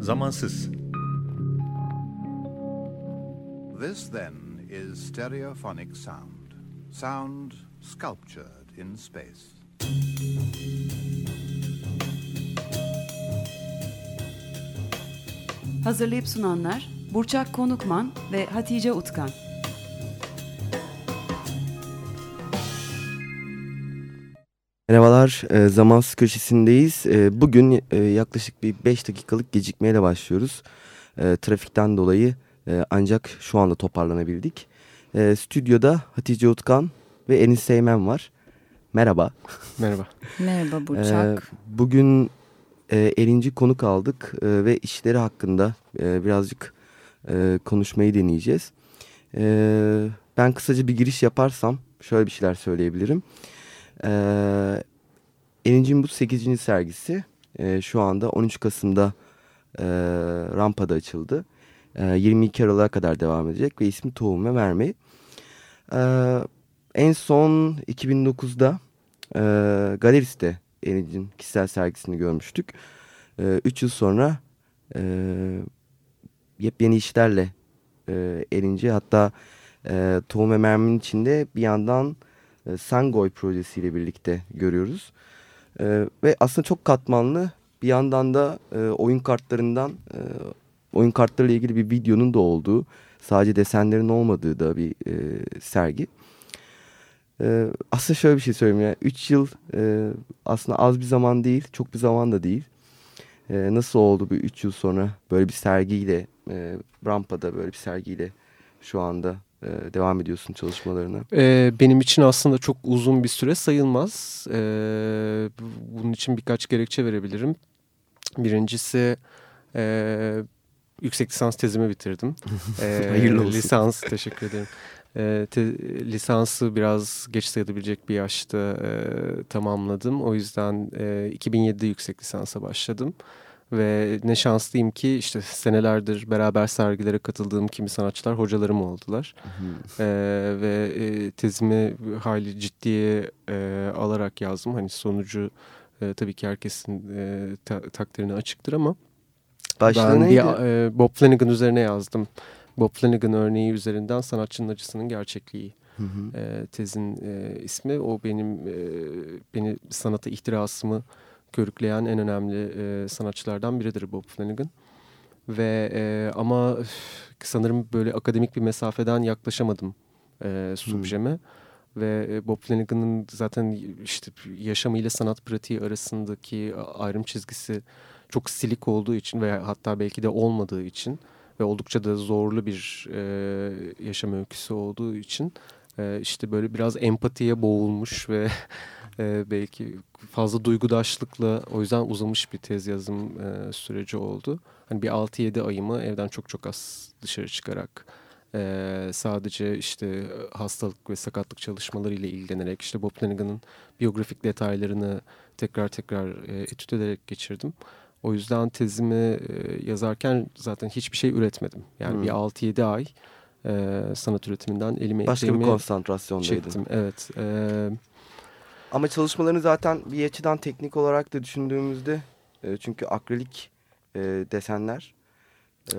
Zamansız. This then is stereophonic sound. Sound sculptured in space. Hazırlayıp sunanlar Burçak Konukman ve Hatice Utkan. Merhabalar, e, Zamansız Köşesi'ndeyiz. E, bugün e, yaklaşık bir 5 dakikalık gecikmeyle başlıyoruz. E, trafikten dolayı e, ancak şu anda toparlanabildik. E, stüdyoda Hatice Utkan ve Enis Seymen var. Merhaba. Merhaba. Merhaba Burçak. E, bugün e, 50. konuk aldık e, ve işleri hakkında e, birazcık e, konuşmayı deneyeceğiz. E, ben kısaca bir giriş yaparsam şöyle bir şeyler söyleyebilirim. Ee, Enin'cin bu 8. sergisi e, şu anda 13 Kasım'da e, Rampa'da açıldı. E, 22 Aralık'a kadar devam edecek ve ismi Tohum ve Mermi. E, en son 2009'da e, Galerist'te Enin'cin kişisel sergisini görmüştük. 3 e, yıl sonra e, yepyeni işlerle e, Eninci hatta e, Tohum ve Mermi'nin içinde bir yandan e, projesiyle birlikte görüyoruz. E, ve aslında çok katmanlı bir yandan da e, oyun kartlarından e, oyun kartlarıyla ilgili bir videonun da olduğu sadece desenlerin olmadığı da bir e, sergi. E, aslında şöyle bir şey söyleyeyim ya 3 yıl e, aslında az bir zaman değil çok bir zaman da değil. E, nasıl oldu bu 3 yıl sonra böyle bir sergiyle e, Rampa'da böyle bir sergiyle şu anda e, devam ediyorsun çalışmalarına? Ee, benim için aslında çok uzun bir süre sayılmaz. Ee, bunun için birkaç gerekçe verebilirim. Birincisi e, yüksek lisans tezimi bitirdim. Ee, Hayırlı olsun. Lisans, teşekkür ederim. E, te, lisansı biraz geç sayılabilecek bir yaşta e, tamamladım. O yüzden e, 2007'de yüksek lisansa başladım. Ve ne şanslıyım ki işte senelerdir beraber sergilere katıldığım kimi sanatçılar hocalarım oldular. ee, ve e, tezimi hayli ciddiye e, alarak yazdım. Hani sonucu e, tabii ki herkesin e, ta takdirini açıktır ama Başlığı ben neydi? Bir, e, Bob Flanagan üzerine yazdım. Bob Flanagan örneği üzerinden sanatçının acısının gerçekliği. Hı hı. E, tezin e, ismi o benim e, beni sanata ihtirasımı körükleyen en önemli e, sanatçılardan biridir Bob Flanagan. Ve e, ama sanırım böyle akademik bir mesafeden yaklaşamadım e, subjeme. Hmm. Ve e, Bob Flanagan'ın zaten işte yaşamıyla sanat pratiği arasındaki ayrım çizgisi çok silik olduğu için veya hatta belki de olmadığı için ve oldukça da zorlu bir e, yaşam öyküsü olduğu için e, işte böyle biraz empatiye boğulmuş ve e, belki fazla duygudaşlıkla o yüzden uzamış bir tez yazım e, süreci oldu. Hani bir 6-7 ayımı evden çok çok az dışarı çıkarak e, sadece işte hastalık ve sakatlık çalışmaları ile ilgilenerek işte Bob Flanagan'ın biyografik detaylarını tekrar tekrar e, etüt ederek geçirdim. O yüzden tezimi e, yazarken zaten hiçbir şey üretmedim. Yani hmm. bir 6-7 ay e, sanat üretiminden elime Başka bir konsantrasyondaydın. Çektim, evet. Evet. Ama çalışmalarını zaten bir açıdan teknik olarak da düşündüğümüzde e, çünkü akrilik e, desenler e,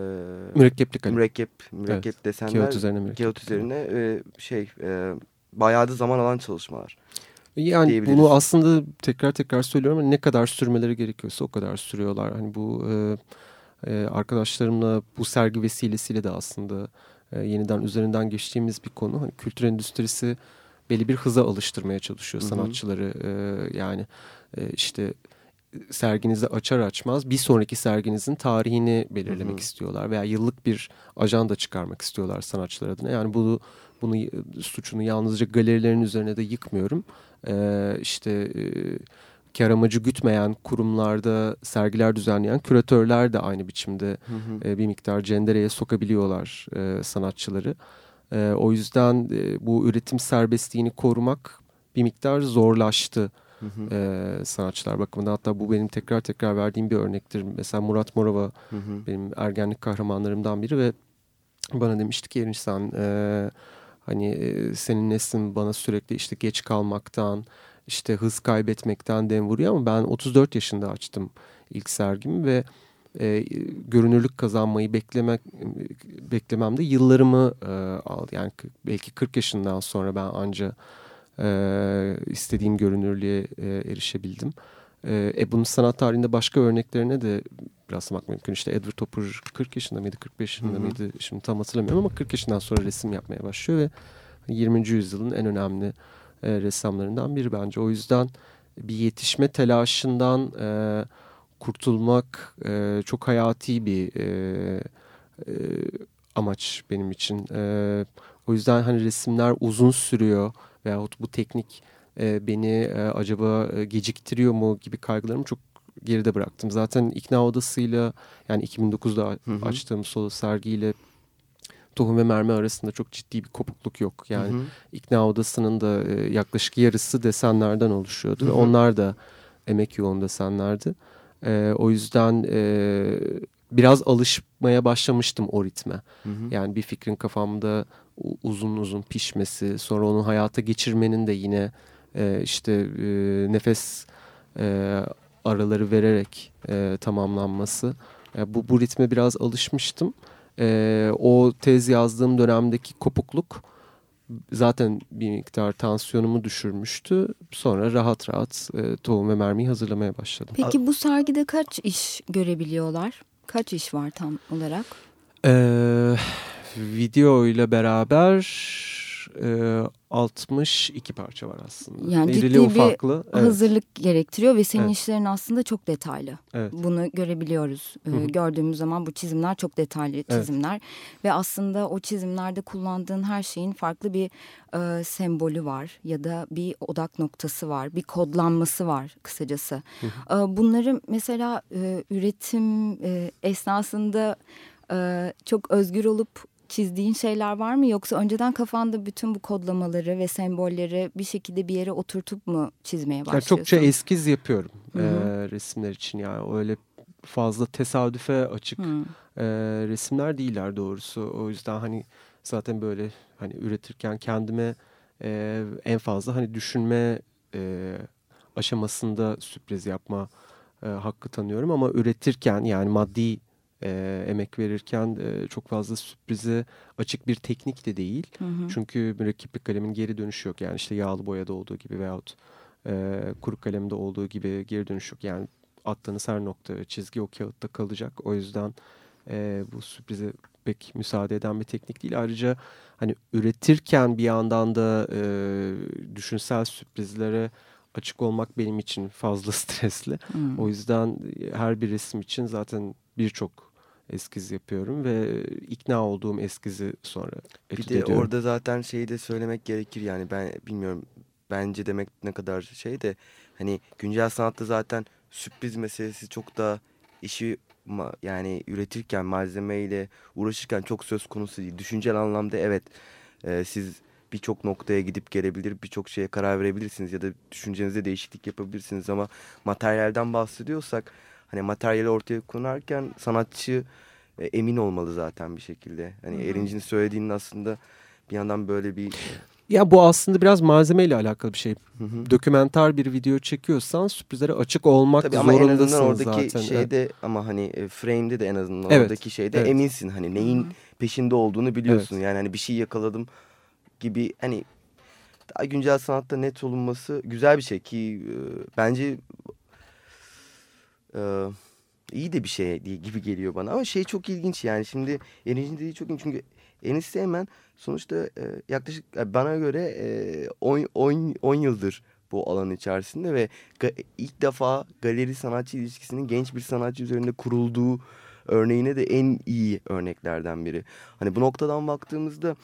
mürekkeplik hani. mürekkep mürekkep evet. desenler kağıt üzerine mürekkep. kağıt üzerine e, şey e, bayağı da zaman alan çalışmalar. Yani bunu aslında tekrar tekrar söylüyorum ama ne kadar sürmeleri gerekiyorsa o kadar sürüyorlar. Hani bu e, e, arkadaşlarımla bu sergi vesilesiyle de aslında e, yeniden üzerinden geçtiğimiz bir konu. Hani kültür endüstrisi belli bir hıza alıştırmaya çalışıyor sanatçıları. E, yani e, işte serginizi açar açmaz bir sonraki serginizin tarihini belirlemek hı hı. istiyorlar veya yıllık bir ajanda çıkarmak istiyorlar sanatçılar adına. Yani bunu bunu suçunu yalnızca galerilerin üzerine de yıkmıyorum. Ee, işte e, kar amacı gütmeyen kurumlarda sergiler düzenleyen küratörler de aynı biçimde hı hı. E, bir miktar cendereye sokabiliyorlar e, sanatçıları. E, o yüzden e, bu üretim serbestliğini korumak bir miktar zorlaştı hı hı. E, sanatçılar bakımından. Hatta bu benim tekrar tekrar verdiğim bir örnektir. Mesela Murat Morova hı hı. benim ergenlik kahramanlarımdan biri ve bana demişti ki Erinç sen e, hani e, senin neslin bana sürekli işte geç kalmaktan işte hız kaybetmekten dem vuruyor ama ben 34 yaşında açtım ilk sergimi ve e, görünürlük kazanmayı beklemek beklememde yıllarımı e, aldı. Yani belki 40 yaşından sonra ben anca e, istediğim görünürlüğe e, erişebildim. E, e, bunun sanat tarihinde başka örneklerine de rastlamak mümkün. İşte Edward Topper 40 yaşında mıydı, 45 yaşında Hı -hı. mıydı? Şimdi tam hatırlamıyorum ama 40 yaşından sonra resim yapmaya başlıyor ve 20. yüzyılın en önemli e, ressamlarından biri bence. O yüzden bir yetişme telaşından e, kurtulmak e, çok hayati bir e, e, amaç benim için. E, o yüzden hani resimler uzun sürüyor veyahut bu teknik e, beni e, acaba e, geciktiriyor mu gibi kaygılarımı çok geride bıraktım. Zaten ikna odasıyla yani 2009'da hı hı. açtığım solo sergiyle tohum ve mermi arasında çok ciddi bir kopukluk yok. Yani hı hı. ikna odasının da e, yaklaşık yarısı desenlerden oluşuyordu. Hı hı. Onlar da emek yoğun desenlerdi. E, o yüzden e, biraz alışmaya başlamıştım o ritme. Hı hı. Yani bir fikrin kafamda uzun uzun pişmesi, sonra onu hayata geçirmenin de yine e, işte e, nefes e, araları vererek e, tamamlanması. E, bu, bu ritme biraz alışmıştım. E, o tez yazdığım dönemdeki kopukluk zaten bir miktar tansiyonumu düşürmüştü. Sonra rahat rahat e, tohum ve mermiyi hazırlamaya başladım. Peki bu sergide kaç iş görebiliyorlar? Kaç iş var tam olarak? Ee, video ile beraber e, 62 parça var aslında. Yani İrili ciddi ufaklı. bir evet. hazırlık gerektiriyor ve senin evet. işlerin aslında çok detaylı. Evet. Bunu görebiliyoruz. Hı -hı. Gördüğümüz zaman bu çizimler çok detaylı çizimler. Evet. Ve aslında o çizimlerde kullandığın her şeyin farklı bir e, sembolü var. Ya da bir odak noktası var. Bir kodlanması var kısacası. Hı -hı. E, bunları mesela e, üretim e, esnasında e, çok özgür olup çizdiğin şeyler var mı? Yoksa önceden kafanda bütün bu kodlamaları ve sembolleri bir şekilde bir yere oturtup mu çizmeye başlıyorsun? Yani çokça eskiz yapıyorum e, resimler için. Yani öyle fazla tesadüfe açık e, resimler değiller doğrusu. O yüzden hani zaten böyle hani üretirken kendime e, en fazla hani düşünme e, aşamasında sürpriz yapma e, hakkı tanıyorum. Ama üretirken yani maddi e, emek verirken e, çok fazla sürprize açık bir teknik de değil. Hı hı. Çünkü mürekkepli kalemin geri dönüşü yok. Yani işte yağlı boyada olduğu gibi veyahut e, kuru kalemde olduğu gibi geri dönüş yok. Yani attığınız her nokta çizgi o kağıtta kalacak. O yüzden e, bu sürprize pek müsaade eden bir teknik değil. Ayrıca hani üretirken bir yandan da e, düşünsel sürprizlere açık olmak benim için fazla stresli. Hmm. O yüzden her bir resim için zaten birçok eskiz yapıyorum ve ikna olduğum eskizi sonra etüt Bir de ediyorum. orada zaten şeyi de söylemek gerekir yani ben bilmiyorum bence demek ne kadar şey de hani güncel sanatta zaten sürpriz meselesi çok da işi yani üretirken malzemeyle uğraşırken çok söz konusu değil. Düşüncel anlamda evet e, siz birçok noktaya gidip gelebilir, birçok şeye karar verebilirsiniz ya da düşüncenizde değişiklik yapabilirsiniz ama materyalden bahsediyorsak hani materyali ortaya konarken sanatçı e, emin olmalı zaten bir şekilde. Hani Hı -hı. Erinç'in söylediğinin aslında bir yandan böyle bir... Ya bu aslında biraz malzemeyle alakalı bir şey. Hı bir video çekiyorsan sürprizlere açık olmak Tabii zorundasın ama en azından oradaki zaten. şeyde evet. ama hani e, frame'de de en azından evet. oradaki şeyde evet. eminsin. Hani neyin peşinde olduğunu biliyorsun. Evet. Yani hani bir şey yakaladım gibi hani daha güncel sanatta net olunması güzel bir şey ki e, bence e, iyi de bir şey gibi geliyor bana. Ama şey çok ilginç yani şimdi Enis'in dediği çok ilginç. Çünkü Enis hemen sonuçta e, yaklaşık e, bana göre 10 e, yıldır bu alan içerisinde ve ilk defa galeri sanatçı ilişkisinin genç bir sanatçı üzerinde kurulduğu örneğine de en iyi örneklerden biri. Hani bu noktadan baktığımızda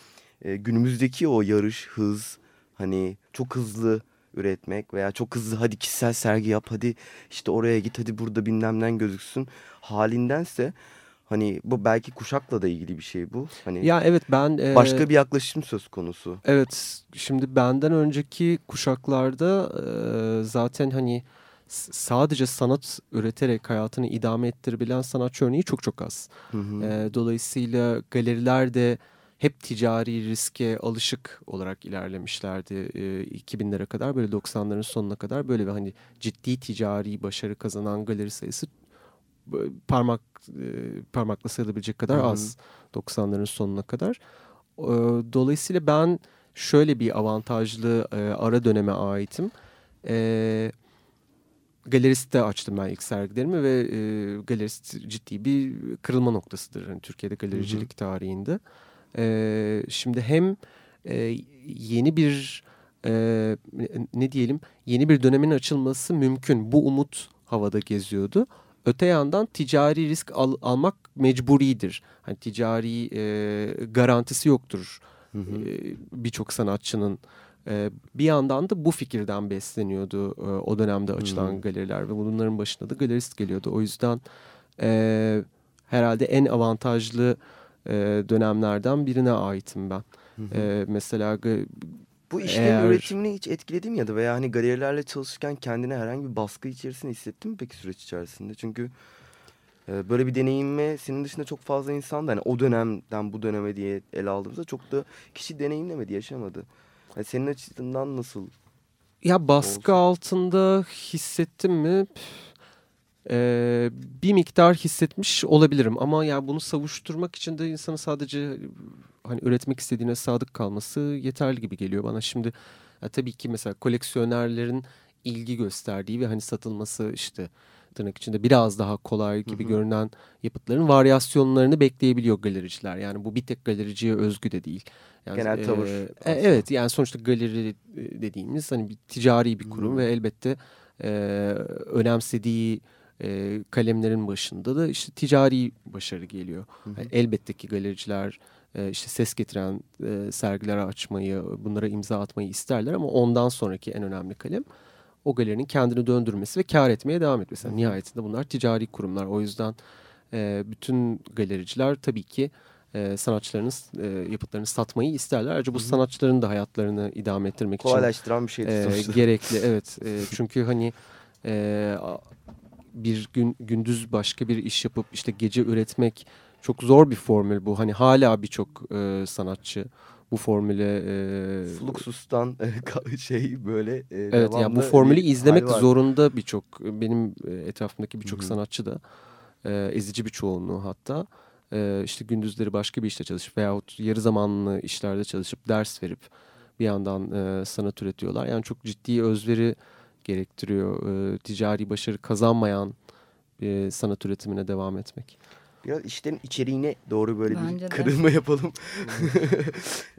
e, günümüzdeki o yarış, hız, hani çok hızlı üretmek veya çok hızlı hadi kişisel sergi yap hadi işte oraya git hadi burada bilmemden gözüksün halindense hani bu belki kuşakla da ilgili bir şey bu. Hani ya evet ben e, başka bir yaklaşım söz konusu. Evet şimdi benden önceki kuşaklarda e, zaten hani sadece sanat üreterek hayatını idame ettirebilen sanatçı örneği çok çok az. Hı hı. E, dolayısıyla galeriler de hep ticari riske alışık olarak ilerlemişlerdi e, 2000'lere kadar böyle 90'ların sonuna kadar böyle bir hani ciddi ticari başarı kazanan galeri sayısı parmak e, parmakla sayılabilecek kadar Hı -hı. az 90'ların sonuna kadar. E, dolayısıyla ben şöyle bir avantajlı e, ara döneme aitim. E, Galerist'te açtım ben ilk sergilerimi ve e, galerist ciddi bir kırılma noktasıdır yani Türkiye'de galericilik hı hı. tarihinde. E, şimdi hem e, yeni bir e, ne diyelim yeni bir dönemin açılması mümkün. Bu umut havada geziyordu. Öte yandan ticari risk al, almak mecburidir. Hani ticari e, garantisi yoktur e, birçok sanatçının. E, bir yandan da bu fikirden besleniyordu e, o dönemde açılan hmm. galeriler ve bunların başında da galerist geliyordu. O yüzden e, herhalde en avantajlı e, dönemlerden birine aitim ben. E, mesela bu işlerin eğer... üretimini hiç etkiledi mi ya da veya hani galerilerle çalışırken kendine herhangi bir baskı içerisinde hissettin mi peki süreç içerisinde? Çünkü e, böyle bir deneyime senin dışında çok fazla insan da hani o dönemden bu döneme diye ele aldığımızda çok da kişi deneyimlemedi, yaşamadı. Yani senin açısından nasıl? Ya baskı olsun? altında hissettim mi? Ee, bir miktar hissetmiş olabilirim ama ya bunu savuşturmak için de insanın sadece hani üretmek istediğine sadık kalması yeterli gibi geliyor bana. Şimdi ya tabii ki mesela koleksiyonerlerin ilgi gösterdiği ve hani satılması işte tırnak içinde biraz daha kolay gibi hı hı. görünen yapıtların varyasyonlarını bekleyebiliyor galericiler. Yani bu bir tek galericiye özgü de değil. Yani, Genel tavır. E, evet yani sonuçta galeri dediğimiz hani bir ticari bir kurum hı. ve elbette e, önemsediği e, kalemlerin başında da işte ticari başarı geliyor. Hı hı. Yani elbette ki galericiler e, işte ses getiren e, sergiler açmayı, bunlara imza atmayı isterler ama ondan sonraki en önemli kalem o galerinin kendini döndürmesi ve kar etmeye devam etmesi. Yani nihayetinde bunlar ticari kurumlar. O yüzden e, bütün galericiler tabii ki e, sanatçılarının e, yapıtlarını satmayı isterler. Ayrıca bu Hı -hı. sanatçıların da hayatlarını idame ettirmek için bir şey e, gerekli. Evet e, çünkü hani e, bir gün gündüz başka bir iş yapıp işte gece üretmek çok zor bir formül bu. Hani hala birçok e, sanatçı bu formüle e, Fluxus'tan e, şey böyle e, Evet yani bu formülü izlemek zorunda birçok benim e, etrafımdaki birçok sanatçı da e, ezici bir çoğunluğu hatta e, işte gündüzleri başka bir işte çalışıp veyahut yarı zamanlı işlerde çalışıp ders verip bir yandan e, sanat üretiyorlar. Yani çok ciddi özveri gerektiriyor e, ticari başarı kazanmayan e, sanat üretimine devam etmek biraz işlerin içeriğine doğru böyle Bence bir kırılma yapalım.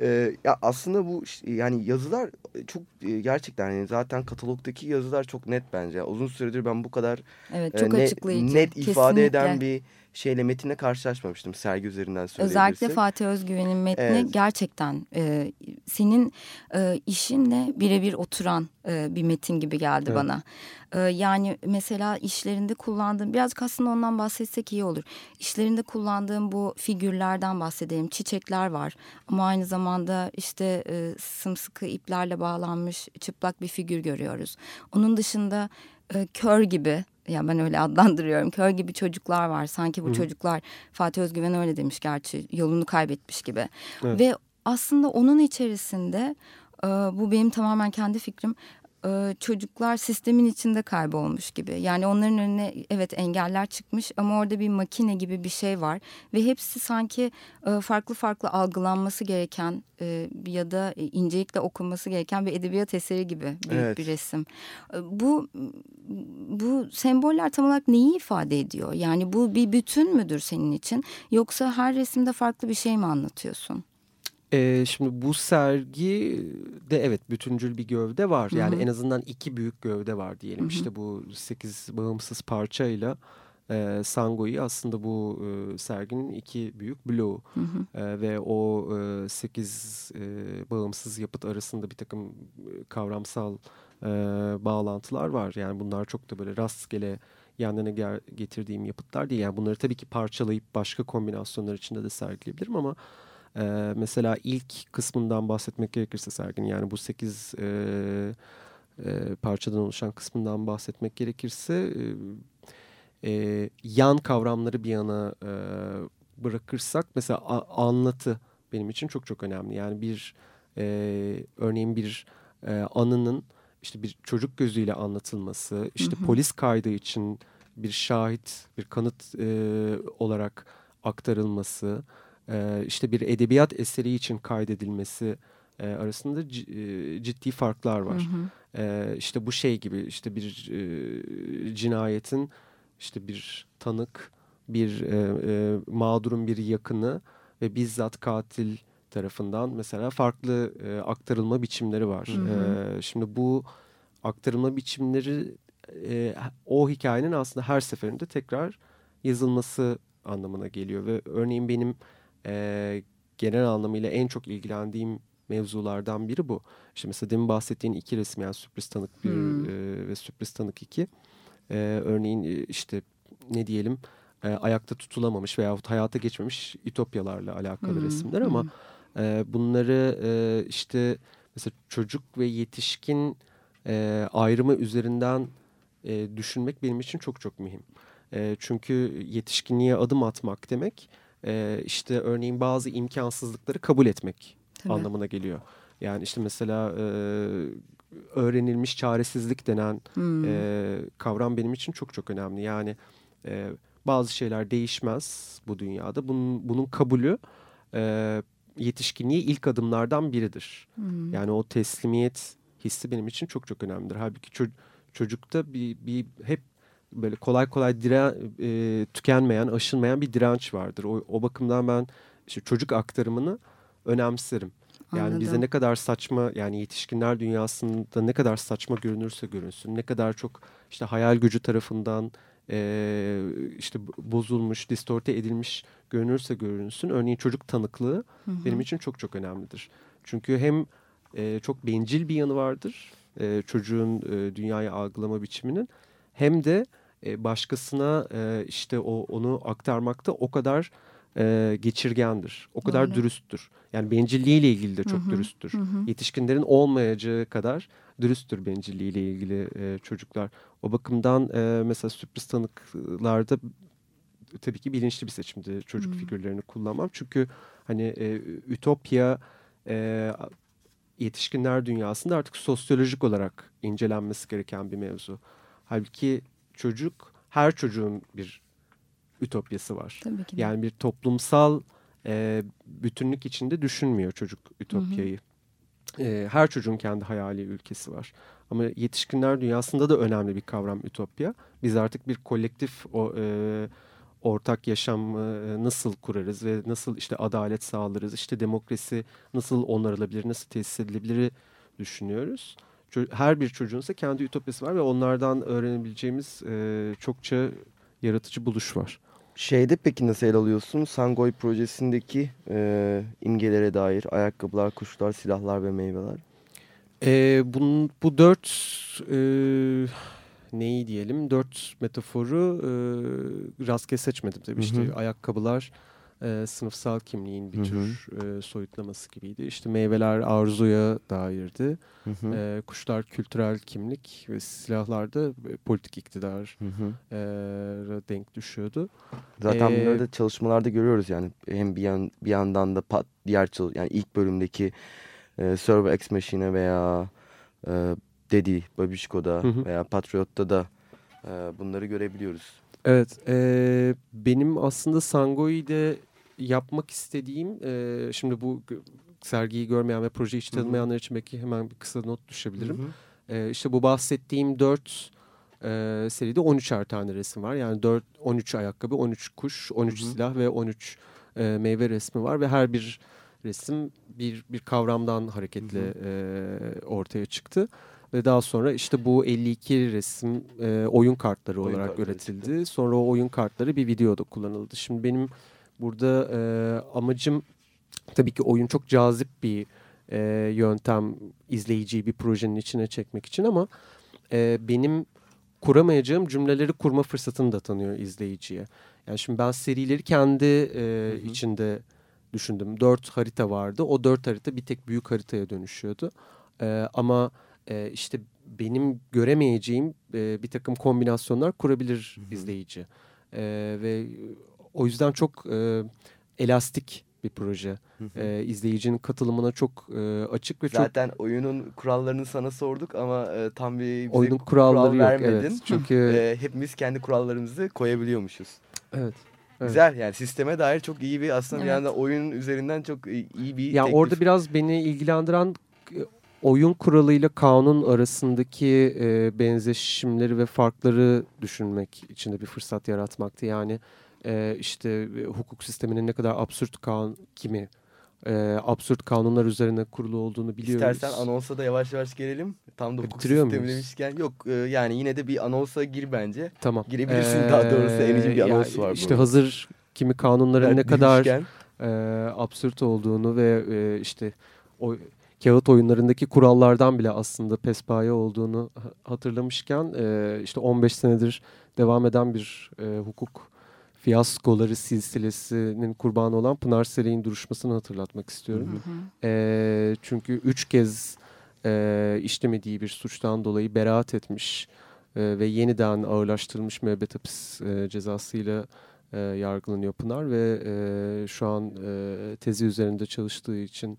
ee, ya aslında bu yani yazılar çok e, gerçekten yani zaten katalogdaki yazılar çok net bence. Uzun süredir ben bu kadar evet, çok e, net, net ifade Kesinlikle. eden bir şeyle metinle karşılaşmamıştım sergi üzerinden Özellikle Fatih Özgüven'in metni evet. gerçekten e, senin e, işinle birebir oturan e, bir metin gibi geldi evet. bana. E, yani mesela işlerinde kullandığım birazcık aslında ondan bahsetsek iyi olur. İşlerinde kullandığım bu figürlerden bahsedelim. Çiçekler var ama aynı zamanda işte e, sımsıkı iplerle bağlanmış çıplak bir figür görüyoruz. Onun dışında e, kör gibi ya ben öyle adlandırıyorum. Kör gibi çocuklar var. Sanki bu Hı. çocuklar Fatih Özgüven öyle demiş gerçi yolunu kaybetmiş gibi. Evet. Ve aslında onun içerisinde bu benim tamamen kendi fikrim e, çocuklar sistemin içinde kaybolmuş gibi. Yani onların önüne evet engeller çıkmış ama orada bir makine gibi bir şey var ve hepsi sanki e, farklı farklı algılanması gereken e, ya da incelikle okunması gereken bir edebiyat eseri gibi büyük evet. bir resim. Bu bu semboller tam olarak neyi ifade ediyor? Yani bu bir bütün müdür senin için yoksa her resimde farklı bir şey mi anlatıyorsun? Ee, şimdi bu sergi de evet bütüncül bir gövde var. Yani Hı -hı. en azından iki büyük gövde var diyelim. Hı -hı. İşte bu sekiz bağımsız parçayla e, Sango'yu aslında bu e, serginin iki büyük bloğu. Hı hı. E, ve o e, sekiz e, bağımsız yapıt arasında bir takım kavramsal e, bağlantılar var. Yani bunlar çok da böyle rastgele yanına getirdiğim yapıtlar değil. Yani bunları tabii ki parçalayıp başka kombinasyonlar içinde de sergileyebilirim ama ee, mesela ilk kısmından bahsetmek gerekirse serginin yani bu sekiz e, e, parçadan oluşan kısmından bahsetmek gerekirse e, e, yan kavramları bir yana e, bırakırsak mesela a, anlatı benim için çok çok önemli. Yani bir e, örneğin bir e, anının işte bir çocuk gözüyle anlatılması, işte hı hı. polis kaydı için bir şahit, bir kanıt e, olarak aktarılması, e, işte bir edebiyat eseri için kaydedilmesi e, arasında ciddi farklar var. Hı hı. E, işte bu şey gibi işte bir e, cinayetin işte bir tanık, bir e, e, mağdurun bir yakını ve bizzat katil tarafından mesela farklı e, aktarılma biçimleri var. Hı hı. E, şimdi bu aktarılma biçimleri e, o hikayenin aslında her seferinde tekrar yazılması anlamına geliyor ve örneğin benim e, genel anlamıyla en çok ilgilendiğim mevzulardan biri bu. İşte mesela demin bahsettiğin iki resim yani sürpriz tanık bir hmm. e, ve sürpriz tanık iki. E, örneğin işte ne diyelim e, ayakta tutulamamış veyahut hayata geçmemiş ütopyalarla alakalı hmm. resimler ama hmm. e, bunları e, işte mesela çocuk ve yetişkin e, ayrımı üzerinden e, düşünmek benim için çok çok mühim. E, çünkü yetişkinliğe adım atmak demek e, işte örneğin bazı imkansızlıkları kabul etmek Tabii. anlamına geliyor. Yani işte mesela e, öğrenilmiş çaresizlik denen hmm. e, kavram benim için çok çok önemli. Yani e, bazı şeyler değişmez bu dünyada. Bunun, bunun kabulü e, yetişkinliğe ilk adımlardan biridir. Hmm. Yani o teslimiyet hissi benim için çok çok önemlidir. Halbuki ço çocukta bir, bir hep böyle kolay kolay dire, e, tükenmeyen, aşılmayan bir direnç vardır. O, o bakımdan ben işte çocuk aktarımını önemserim. Yani Anladım. bize ne kadar saçma yani yetişkinler dünyasında ne kadar saçma görünürse görünsün, ne kadar çok işte hayal gücü tarafından e, işte bozulmuş, distorte edilmiş görünürse görünsün. Örneğin çocuk tanıklığı hı hı. benim için çok çok önemlidir. Çünkü hem e, çok bencil bir yanı vardır e, çocuğun e, dünyayı algılama biçiminin hem de e, başkasına e, işte o onu aktarmakta o kadar e, geçirgendir. O kadar Öyle. dürüsttür. Yani bencilliğiyle ilgili de çok hı hı. dürüsttür. Hı hı. Yetişkinlerin olmayacağı kadar dürüsttür bencilliğiyle ilgili e, çocuklar. O bakımdan e, mesela sürpriz tanıklarda tabii ki bilinçli bir seçimdi çocuk hı. figürlerini kullanmam. Çünkü hani e, Ütopya e, yetişkinler dünyasında artık sosyolojik olarak incelenmesi gereken bir mevzu. Halbuki çocuk her çocuğun bir ütopyası var. Tabii ki de. Yani bir toplumsal e, bütünlük içinde düşünmüyor çocuk ütopyayı. Hı hı. E, her çocuğun kendi hayali ülkesi var. Ama yetişkinler dünyasında da önemli bir kavram ütopya. Biz artık bir kolektif o, e, ortak yaşam e, nasıl kurarız ve nasıl işte adalet sağlarız, işte demokrasi nasıl onarılabilir, nasıl tesis edilebilir düşünüyoruz. Her bir çocuğun ise kendi ütopyası var ve onlardan öğrenebileceğimiz e, çokça yaratıcı buluş var. Şeyde peki nasıl ele alıyorsun? Sangoy projesindeki e, imgelere dair ayakkabılar, kuşlar, silahlar ve meyveler. E, bunun, bu dört e, neyi diyelim dört metaforu e, rastgele seçmedim tabii. Hı hı. İşte ayakkabılar, e, sınıfsal kimliğin bir tür E, soyutlaması gibiydi. İşte meyveler arzuya dairdi. Hı hı. E, kuşlar kültürel kimlik ve silahlar da politik iktidar hı hı. E, denk düşüyordu. Zaten ee, bunları da çalışmalarda görüyoruz yani hem bir, yan, bir yandan da pat, diğer yani ilk bölümdeki e, Server X Machine veya e, Dedi, Babişko'da hı hı. veya Patriot'ta da e, bunları görebiliyoruz. Evet, e, benim aslında Sangoi'de yapmak istediğim, e, şimdi bu sergiyi görmeyen ve projeyi hiç tanımayanlar için belki hemen bir kısa not düşebilirim. Hı hı. E, işte bu bahsettiğim dört e, seride 13'er tane resim var. Yani 4, 13 ayakkabı, 13 kuş, 13 hı hı. silah ve 13 e, meyve resmi var ve her bir resim bir bir kavramdan hareketle hı hı. E, ortaya çıktı. Ve daha sonra işte bu 52 resim e, oyun kartları oyun olarak kartları üretildi. Çıktı. Sonra o oyun kartları bir videoda kullanıldı. Şimdi benim burada e, amacım tabii ki oyun çok cazip bir e, yöntem izleyiciyi bir projenin içine çekmek için ama e, benim kuramayacağım cümleleri kurma fırsatını da tanıyor izleyiciye. Yani şimdi ben serileri kendi e, hı hı. içinde düşündüm. Dört harita vardı. O dört harita bir tek büyük haritaya dönüşüyordu. E, ama e, işte benim göremeyeceğim e, bir takım kombinasyonlar kurabilir Hı -hı. izleyici. E, ve o yüzden çok e, elastik bir proje. E, izleyicinin katılımına çok e, açık ve Zaten çok... Zaten oyunun kurallarını sana sorduk ama e, tam bir bize oyunun kuralları kural yok. vermedin. Evet, çünkü e, hepimiz kendi kurallarımızı koyabiliyormuşuz. Evet. Evet. Güzel yani sisteme dair çok iyi bir aslında Evet. bir anda oyun üzerinden çok iyi bir Ya teklif. orada biraz beni ilgilendiren e, oyun kuralıyla kanun arasındaki e, benzeşimleri ve farkları düşünmek için de bir fırsat yaratmaktı. Yani e, işte e, hukuk sisteminin ne kadar absürt kanun kimi e, absürt kanunlar üzerine kurulu olduğunu biliyoruz. İstersen anonsa da yavaş yavaş gelelim. Tam da hukuk Bitiriyor sistemi demişken yok e, yani yine de bir anonsa gir bence. Tamam. Girebilirsin daha doğrusu, Emin'cim bir anons var İşte burada. hazır kimi kanunların ne Ben kadar demişken, e, absürt olduğunu ve e, işte o kağıt oyunlarındaki kurallardan bile aslında pespaye olduğunu ha- hatırlamışken e, işte 15 senedir devam eden bir e, hukuk fiyaskoları silsilesinin kurbanı olan Pınar Selek'in duruşmasını hatırlatmak istiyorum. E, çünkü üç kez e, işlemediği bir suçtan dolayı beraat etmiş e, ve yeniden ağırlaştırılmış müebbet hapis e, cezasıyla e, yargılanıyor Pınar ve e, şu an e, tezi üzerinde çalıştığı için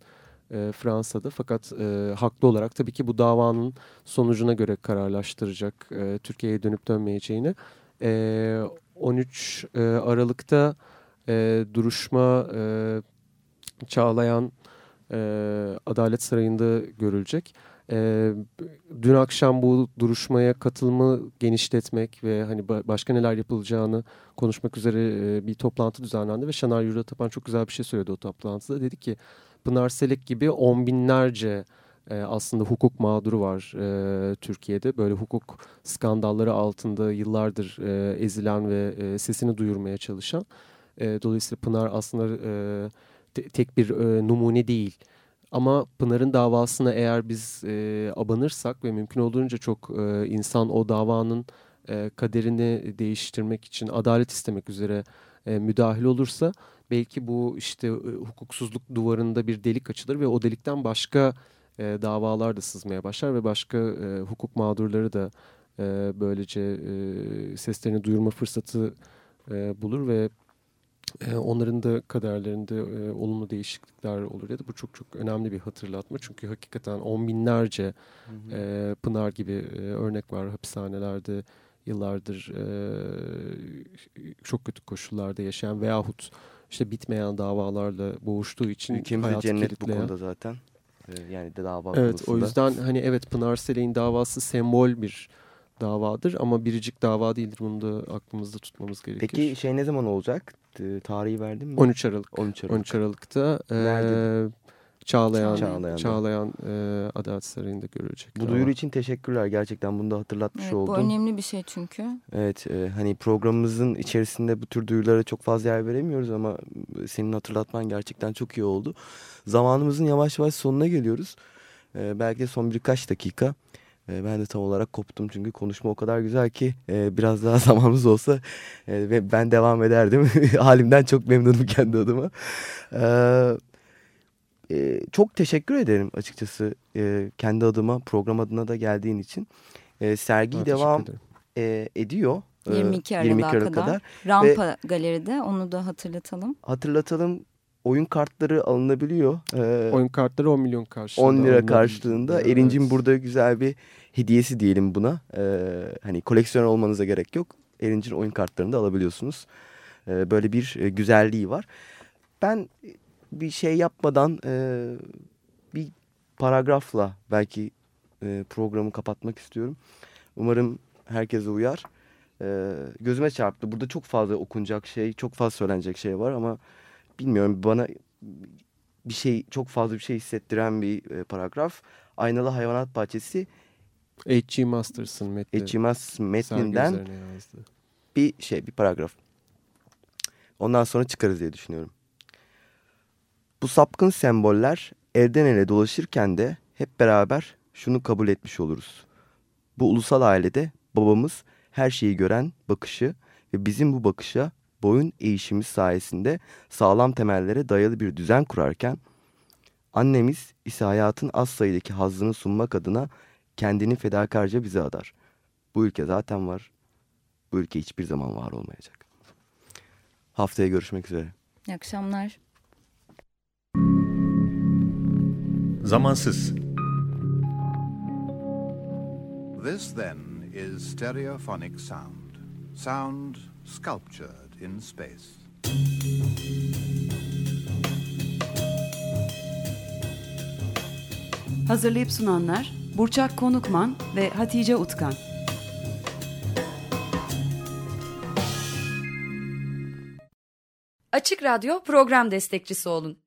e, Fransa'da fakat e, haklı olarak tabii ki bu davanın sonucuna göre kararlaştıracak e, Türkiye'ye dönüp dönmeyeceğini. E, 13 e, Aralık'ta e, duruşma e, Çağlayan e, Adalet Sarayı'nda görülecek. E, dün akşam bu duruşmaya katılımı genişletmek ve hani ba- başka neler yapılacağını konuşmak üzere e, bir toplantı düzenlendi ve Şener Yuratapan çok güzel bir şey söyledi o toplantıda. Dedi ki Pınar Selek gibi on binlerce e, aslında hukuk mağduru var e, Türkiye'de. Böyle hukuk skandalları altında yıllardır e, ezilen ve e, sesini duyurmaya çalışan. E, dolayısıyla Pınar aslında e, te- tek bir e, numune değil. Ama Pınar'ın davasına eğer biz e, abanırsak ve mümkün olduğunca çok e, insan o davanın e, kaderini değiştirmek için adalet istemek üzere e, müdahil olursa belki bu işte e, hukuksuzluk duvarında bir delik açılır ve o delikten başka e, davalar da sızmaya başlar ve başka e, hukuk mağdurları da e, böylece e, seslerini duyurma fırsatı e, bulur ve e, onların da kaderlerinde e, olumlu değişiklikler olur ya da bu çok çok önemli bir hatırlatma. Çünkü hakikaten on binlerce e, Pınar gibi e, örnek var. Hapishanelerde yıllardır e, çok kötü koşullarda yaşayan veyahut işte bitmeyen davalarla boğuştuğu için Ülkemizde hayatı cennet bu kilitleyen. konuda zaten. E, yani de dava Evet o konusunda. yüzden hani evet Pınar Selek'in davası sembol bir davadır ama biricik dava değildir. Bunu da aklımızda tutmamız gerekir. Peki şey ne zaman olacak? Tarihi verdin mi? 13 Aralık. 13 Aralık. 13 Aralık'ta Nerede? e, Çağlayan, Çağlayan'da. Çağlayan e, Adalet Sarayı'nda görülecek. Bu duyuru için teşekkürler. Gerçekten bunu da hatırlatmış Evet, bu oldum. önemli bir şey çünkü. Evet e, hani programımızın içerisinde bu tür duyurulara çok fazla yer veremiyoruz ama senin hatırlatman gerçekten çok iyi oldu. Zamanımızın yavaş yavaş sonuna geliyoruz. E, belki de son birkaç dakika. E, ben de tam olarak koptum çünkü konuşma o kadar güzel ki e, biraz daha zamanımız olsa e, ve ben devam ederdim. Halimden çok memnunum kendi adıma. E, e, çok teşekkür ederim açıkçası e, kendi adıma program adına da geldiğin için. E, sergi teşekkür devam e, ediyor. e, 22 Aralık'a Aralık'a kadar. Rampa galeride onu da hatırlatalım. Hatırlatalım oyun kartları alınabiliyor. E, Oyun kartları 10 milyon karşılığında. 10 lira karşılığında. Evet. Erinç'in burada güzel bir hediyesi diyelim buna. E, hani koleksiyoner olmanıza gerek yok. Erinç'in oyun kartlarını da alabiliyorsunuz. E, böyle bir güzelliği var. Ben bir şey yapmadan e, bir paragrafla belki e, programı kapatmak istiyorum. Umarım herkese uyar. E, gözüme çarptı. Burada çok fazla okunacak şey, çok fazla söylenecek şey var ama bilmiyorum bana bir şey çok fazla bir şey hissettiren bir e, paragraf. Aynalı Hayvanat Bahçesi H.G. Masters'ın metni. Echimas sergi metninden bir şey bir paragraf. Ondan sonra çıkarız diye düşünüyorum. Bu sapkın semboller elden ele dolaşırken de hep beraber şunu kabul etmiş oluruz. Bu ulusal ailede babamız her şeyi gören bakışı ve bizim bu bakışa boyun eğişimiz sayesinde sağlam temellere dayalı bir düzen kurarken annemiz ise hayatın az sayıdaki hazzını sunmak adına kendini fedakarca bize adar. Bu ülke zaten var. Bu ülke hiçbir zaman var olmayacak. Haftaya görüşmek üzere. İyi akşamlar. Zamansız. This then is stereophonic sound. Sound sculptured in space. Hazırlayıp sunanlar Burçak Konukman ve Hatice Utkan. Açık Radyo program destekçisi olun.